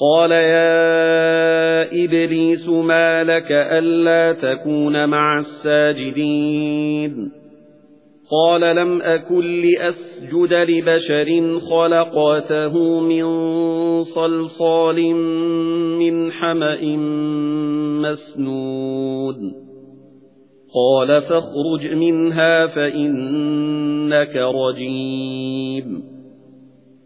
قَالَ يَا إِبْلِيسُ مَا لَكَ أَلَّا تَكُونَ مَعَ السَّاجِدِينَ قَالَ لَمْ أَكُنْ لِأَسْجُدَ لِبَشَرٍ خَلَقْتَهُ مِنْ صَلْصَالٍ مِنْ حَمَإٍ مَسْنُونٍ قَالَ فَاخْرُجْ مِنْهَا فَإِنَّكَ رَجِيمٌ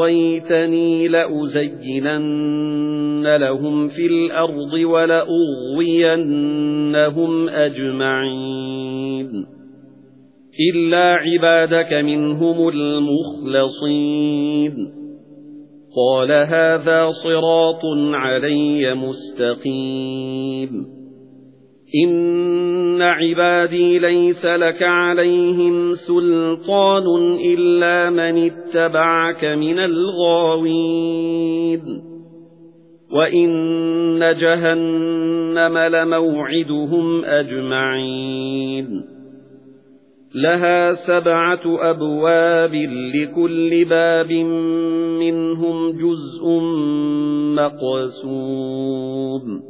أَغْوَيْتَنِي لَأُزَيِّنَنَّ لَهُمْ فِي الْأَرْضِ وَلَأُغْوِيَنَّهُمْ أَجْمَعِينَ إِلَّا عِبَادَكَ مِنْهُمُ الْمُخْلَصِينَ قَالَ هَذَا صِرَاطٌ عَلَيَّ مُسْتَقِيمٌ إِنَّ عِبَادِي لَيْسَ لَكَ عَلَيْهِمْ سُلْطَانٌ إِلَّا مَنِ اتَّبَعَكَ مِنَ الْغَاوِينَ وَإِنَّ جَهَنَّمَ لَمَوْعِدُهُمْ أَجْمَعِينَ لَهَا سَبْعَةُ أَبْوَابٍ لِكُلِّ بَابٍ مِنْهُمْ جُزْءٌ مَقْسُومٌ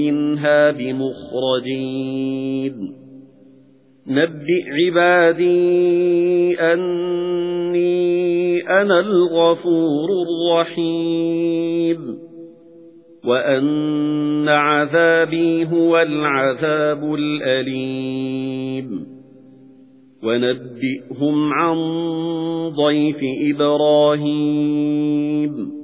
مِنْهَا بِمُخْرَجِينَ. نَبِّئْ عِبَادِي أَنِّي أَنَا الْغَفُورُ الرَّحِيمُ. وَأَنَّ عَذَابِي هُوَ الْعَذَابُ الْأَلِيمُ. وَنَبِّئْهُمْ عَن ضَيْفِ إِبْرَاهِيمَ.